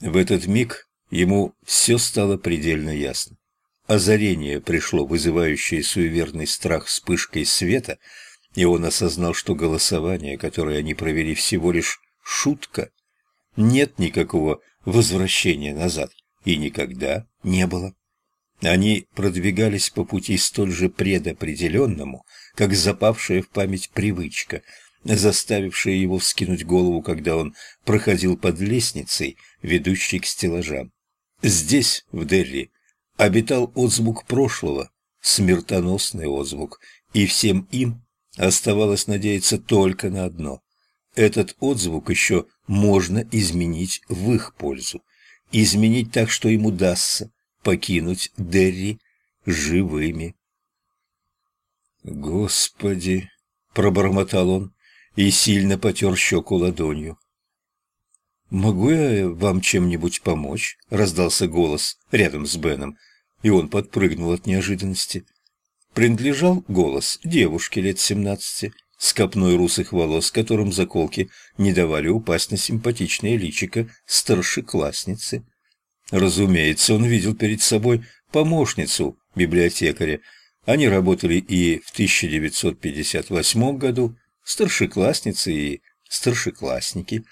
В этот миг ему все стало предельно ясно. Озарение пришло, вызывающее суеверный страх вспышкой света, и он осознал, что голосование, которое они провели, всего лишь шутка. Нет никакого возвращения назад, и никогда не было. Они продвигались по пути столь же предопределенному, как запавшая в память привычка, заставившая его вскинуть голову, когда он проходил под лестницей, ведущей к стеллажам. Здесь, в Дерри, обитал отзвук прошлого, смертоносный отзвук, и всем им оставалось надеяться только на одно. Этот отзвук еще можно изменить в их пользу, изменить так, что им удастся покинуть Дерри живыми. «Господи!» — пробормотал он и сильно потер щеку ладонью. «Могу я вам чем-нибудь помочь?» — раздался голос рядом с Беном, и он подпрыгнул от неожиданности. Принадлежал голос девушке лет семнадцати, с копной русых волос, которым заколки не давали упасть на симпатичное личико старшеклассницы. Разумеется, он видел перед собой помощницу библиотекаря. Они работали и в 1958 году, старшеклассницы и старшеклассники,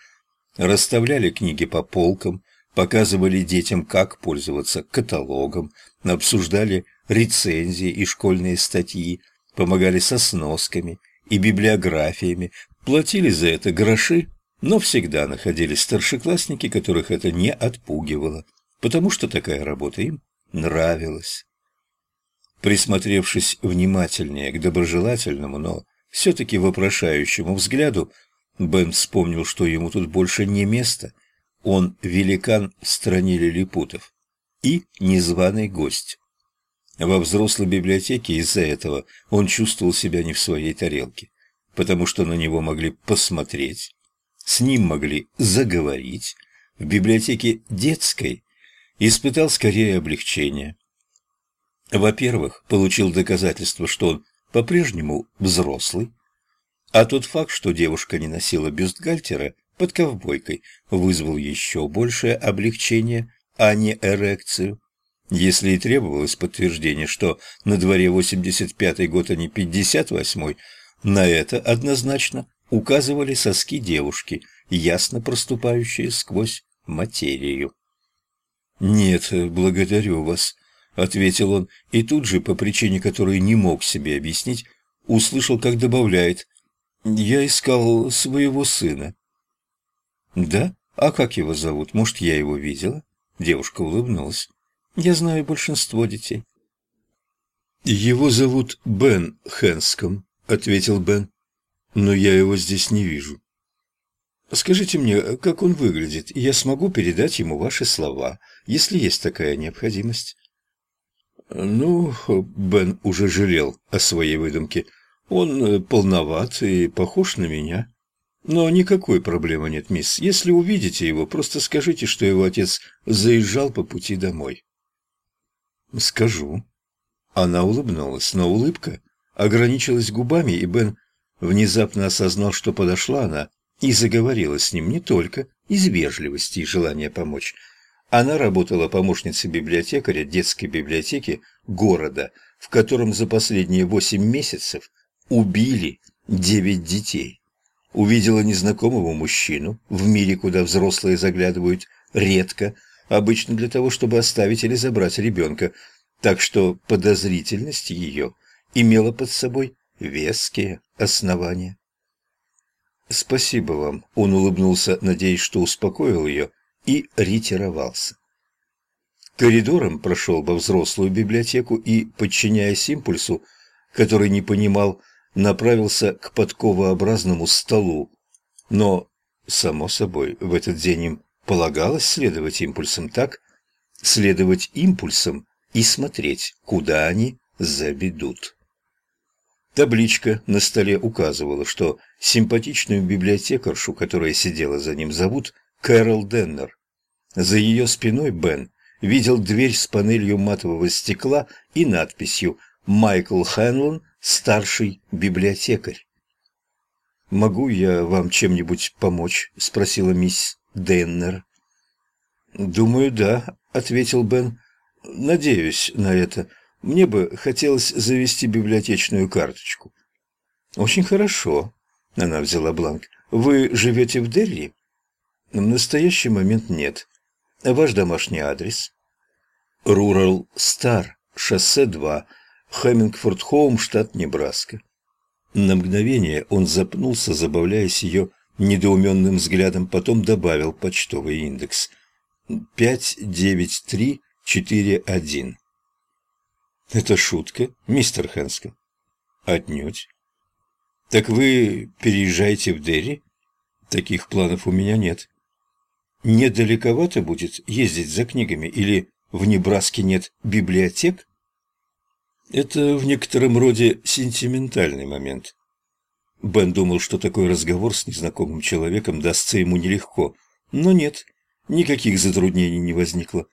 расставляли книги по полкам, показывали детям, как пользоваться каталогом, обсуждали рецензии и школьные статьи, помогали со сносками и библиографиями, платили за это гроши, но всегда находились старшеклассники, которых это не отпугивало потому что такая работа им нравилась. Присмотревшись внимательнее к доброжелательному, но все-таки вопрошающему взгляду, Бен вспомнил, что ему тут больше не место. Он великан в стране лилипутов и незваный гость. Во взрослой библиотеке из-за этого он чувствовал себя не в своей тарелке, потому что на него могли посмотреть, с ним могли заговорить. В библиотеке детской испытал скорее облегчение. Во-первых, получил доказательство, что он по-прежнему взрослый, а тот факт, что девушка не носила бюстгальтера под ковбойкой, вызвал еще большее облегчение, а не эрекцию. Если и требовалось подтверждение, что на дворе 85-й год, а не 58-й, на это однозначно указывали соски девушки, ясно проступающие сквозь материю. «Нет, благодарю вас», — ответил он, и тут же, по причине которой не мог себе объяснить, услышал, как добавляет «Я искал своего сына». «Да? А как его зовут? Может, я его видела?» Девушка улыбнулась. «Я знаю большинство детей». «Его зовут Бен Хэнском», — ответил Бен. «Но я его здесь не вижу». «Скажите мне, как он выглядит, и я смогу передать ему ваши слова если есть такая необходимость. Ну, Бен уже жалел о своей выдумке. Он э, полноват и похож на меня. Но никакой проблемы нет, мисс. Если увидите его, просто скажите, что его отец заезжал по пути домой. Скажу. Она улыбнулась, но улыбка ограничилась губами, и Бен внезапно осознал, что подошла она и заговорила с ним не только из вежливости и желания помочь, она работала помощницей библиотекаря детской библиотеки города, в котором за последние восемь месяцев убили девять детей. Увидела незнакомого мужчину в мире, куда взрослые заглядывают редко, обычно для того, чтобы оставить или забрать ребенка, так что подозрительность ее имела под собой веские основания. «Спасибо вам», — он улыбнулся, надеясь, что успокоил ее, и ретировался. Коридором прошел во взрослую библиотеку и, подчиняясь импульсу, который не понимал, направился к подковообразному столу. Но, само собой, в этот день им полагалось следовать импульсам так, следовать импульсам и смотреть, куда они заведут. Табличка на столе указывала, что симпатичную библиотекаршу, которая сидела за ним, зовут Кэрол Деннер. За ее спиной Бен видел дверь с панелью матового стекла и надписью «Майкл Хэнлон, старший библиотекарь». «Могу я вам чем-нибудь помочь?» – спросила мисс Деннер. «Думаю, да», — ответил Бен. «Надеюсь на это. Мне бы хотелось завести библиотечную карточку». «Очень хорошо», — она взяла бланк. «Вы живете в Дерри?» «В настоящий момент нет. Ваш домашний адрес?» «Рурал Стар, шоссе 2, Хэммингфорд Хоум, штат Небраска». На мгновение он запнулся, забавляясь ее недоуменным взглядом, потом добавил почтовый индекс. «Пять девять три четыре один». «Это шутка, мистер Хэнском?» «Отнюдь. Так вы переезжаете в Дерри? Таких планов у меня нет. Недалековато будет ездить за книгами или в Небраске нет библиотек? Это в некотором роде сентиментальный момент. Бен думал, что такой разговор с незнакомым человеком дастся ему нелегко, но нет, никаких затруднений не возникло.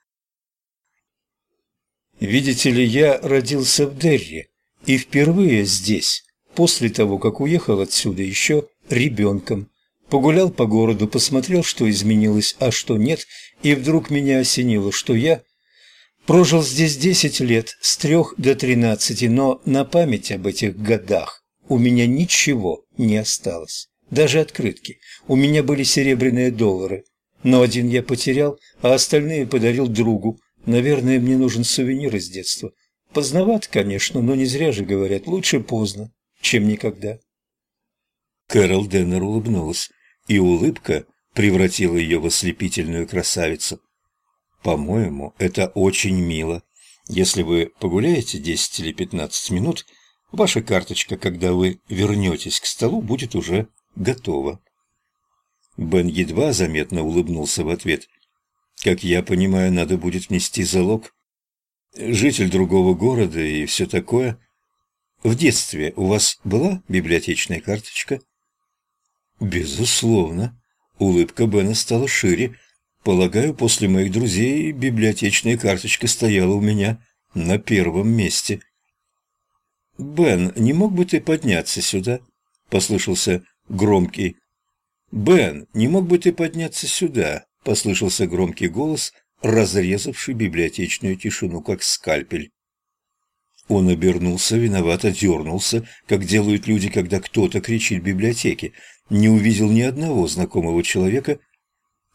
Видите ли, я родился в Дерри и впервые здесь после того, как уехал отсюда еще ребенком. Погулял по городу, посмотрел, что изменилось, а что нет, и вдруг меня осенило, что я прожил здесь десять лет, с трех до тринадцати, но на память об этих годах у меня ничего не осталось, даже открытки. У меня были серебряные доллары, но один я потерял, а остальные подарил другу. Наверное, мне нужен сувенир из детства. Поздновато, конечно, но не зря же говорят, лучше поздно чем никогда. Кэрол Деннер улыбнулась, и улыбка превратила ее в ослепительную красавицу. «По-моему, это очень мило. Если вы погуляете десять или пятнадцать минут, ваша карточка, когда вы вернетесь к столу, будет уже готова». Бен едва заметно улыбнулся в ответ. «Как я понимаю, надо будет внести залог. Житель другого города и все такое. В детстве у вас была библиотечная карточка? Безусловно. Улыбка Бена стала шире. Полагаю, после моих друзей библиотечная карточка стояла у меня на первом месте. «Бен, не мог бы ты подняться сюда?» — послышался громкий. «Бен, не мог бы ты подняться сюда?» — послышался громкий голос, разрезавший библиотечную тишину, как скальпель. Он обернулся, виновато дернулся, как делают люди, когда кто-то кричит в библиотеке. Не увидел ни одного знакомого человека,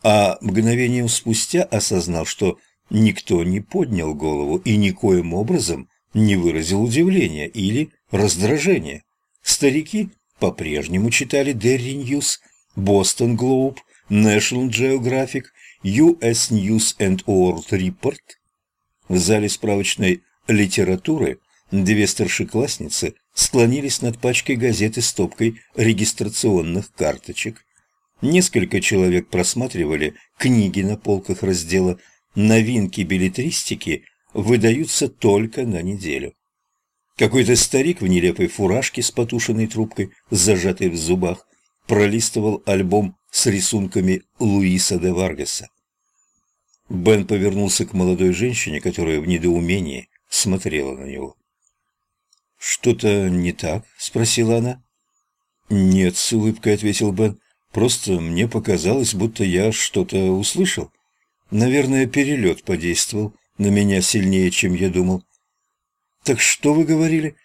а мгновением спустя осознал, что никто не поднял голову и никоим образом не выразил удивления или раздражения. Старики по-прежнему читали Derry News, Boston Globe, National Geographic, US News and World Report. В зале справочной литературы две старшеклассницы склонились над пачкой газет и стопкой регистрационных карточек. Несколько человек просматривали книги на полках раздела «Новинки билетристики» выдаются только на неделю. Какой-то старик в нелепой фуражке с потушенной трубкой, зажатой в зубах, пролистывал альбом с рисунками Луиса де Варгаса. Бен повернулся к молодой женщине, которая в недоумении смотрела на него. «Что-то не так?» — спросила она. «Нет», — с улыбкой ответил Бен. «Просто мне показалось, будто я что-то услышал. Наверное, перелет подействовал на меня сильнее, чем я думал». «Так что вы говорили?»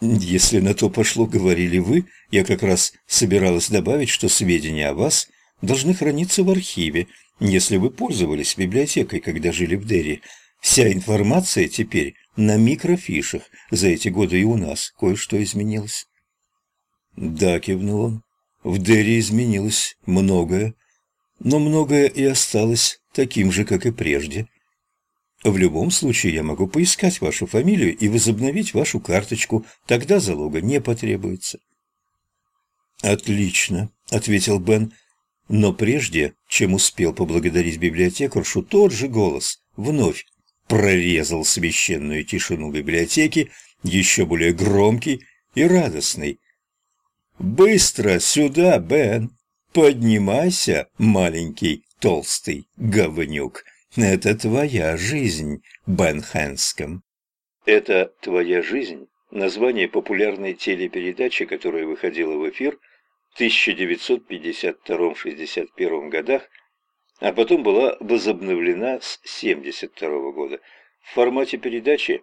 «Если на то пошло, говорили вы, я как раз собиралась добавить, что сведения о вас должны храниться в архиве, если вы пользовались библиотекой, когда жили в Дерри. Вся информация теперь на микрофишах. За эти годы и у нас кое-что изменилось. Да, кивнул он. В Дерри изменилось многое, но многое и осталось таким же, как и прежде. В любом случае я могу поискать вашу фамилию и возобновить вашу карточку, тогда залога не потребуется. Отлично, ответил Бен, но прежде, чем успел поблагодарить библиотекаршу, тот же голос вновь прорезал священную тишину библиотеки, еще более громкий и радостный. «Быстро сюда, Бен! Поднимайся, маленький толстый говнюк! Это твоя жизнь, Бен Хэнском!» «Это твоя жизнь» — название популярной телепередачи, которая выходила в эфир в 1952-61 годах а потом была возобновлена с 1972 года. В формате передачи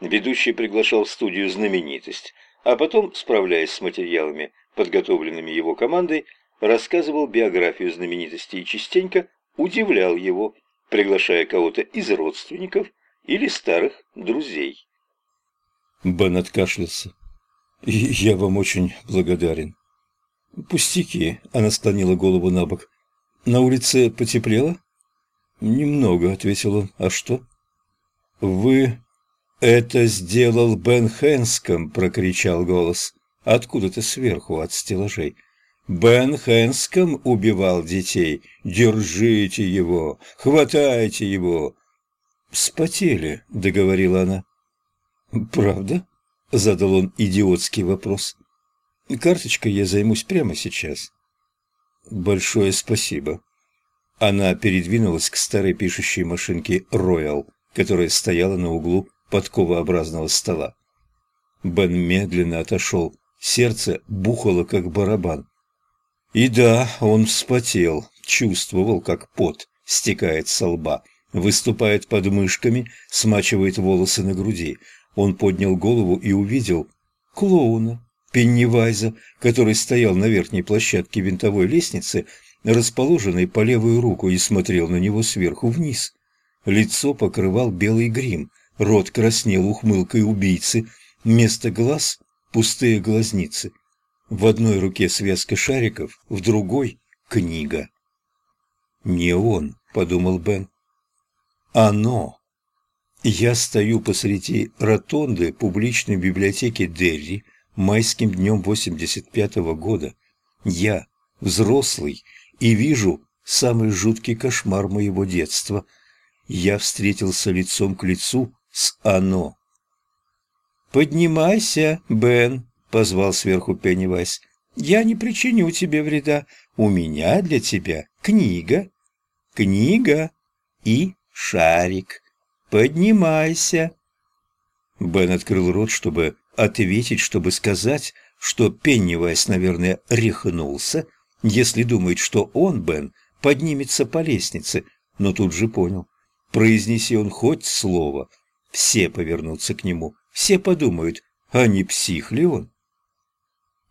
ведущий приглашал в студию знаменитость, а потом, справляясь с материалами, подготовленными его командой, рассказывал биографию знаменитости и частенько удивлял его, приглашая кого-то из родственников или старых друзей. Бен откашлялся. «Я вам очень благодарен». «Пустяки», — она склонила голову на бок. «На улице потеплело?» «Немного», — ответил он. «А что?» «Вы...» «Это сделал Бен Хэнском!» — прокричал голос. Откуда-то сверху, от стеллажей. «Бен Хэнском убивал детей! Держите его! Хватайте его!» «Спотели», — договорила она. «Правда?» — задал он идиотский вопрос. «Карточкой я займусь прямо сейчас». «Большое спасибо». Она передвинулась к старой пишущей машинке «Роял», которая стояла на углу подковообразного стола. Бен медленно отошел. Сердце бухало, как барабан. И да, он вспотел, чувствовал, как пот стекает со лба, выступает под мышками, смачивает волосы на груди. Он поднял голову и увидел клоуна, Пеннивайза, который стоял на верхней площадке винтовой лестницы, расположенной по левую руку, и смотрел на него сверху вниз. Лицо покрывал белый грим, рот краснел ухмылкой убийцы, вместо глаз — пустые глазницы. В одной руке связка шариков, в другой — книга. «Не он», — подумал Бен. «Оно». Я стою посреди ротонды публичной библиотеки Дерри майским днем 85-го года. Я, взрослый, и вижу самый жуткий кошмар моего детства. Я встретился лицом к лицу с оно. «Поднимайся, Бен», — позвал сверху Пеннивайз. «Я не причиню тебе вреда. У меня для тебя книга. Книга и шарик». «Поднимайся!» Бен открыл рот, чтобы ответить, чтобы сказать, что Пеннивайс, наверное, рехнулся, если думает, что он, Бен, поднимется по лестнице, но тут же понял. Произнеси он хоть слово, все повернутся к нему, все подумают, а не псих ли он?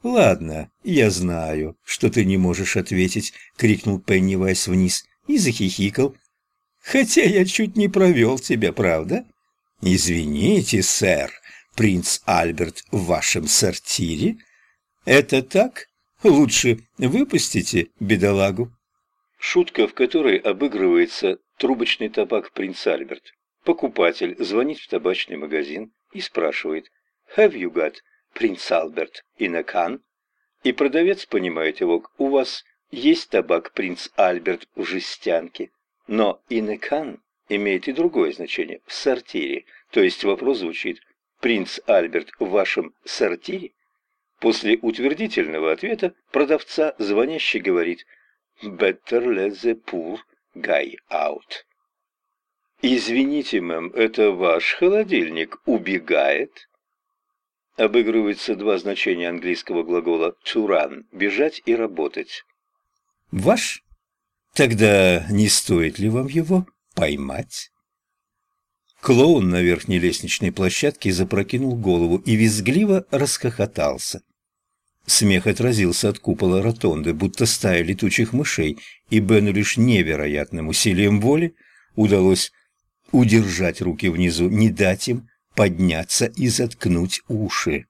«Ладно, я знаю, что ты не можешь ответить», — крикнул Пеннивайс вниз и захихикал, Хотя я чуть не провел тебя, правда? Извините, сэр, принц Альберт в вашем сортире? Это так? Лучше выпустите бедолагу. Шутка, в которой обыгрывается трубочный табак принц Альберт. Покупатель звонит в табачный магазин и спрашивает «Have you got принц Альберт in a can?» И продавец понимает его «У вас есть табак принц Альберт в жестянке?» Но «инекан» имеет и другое значение – в сортире. То есть вопрос звучит «Принц Альберт в вашем сортире?» После утвердительного ответа продавца звонящий говорит «Better let the poor guy out». «Извините, мэм, это ваш холодильник убегает?» Обыгрываются два значения английского глагола «to run» – «бежать» и «работать». «Ваш?» Тогда не стоит ли вам его поймать? Клоун на верхней лестничной площадке запрокинул голову и визгливо расхохотался. Смех отразился от купола ротонды, будто стая летучих мышей, и Бену лишь невероятным усилием воли удалось удержать руки внизу, не дать им подняться и заткнуть уши.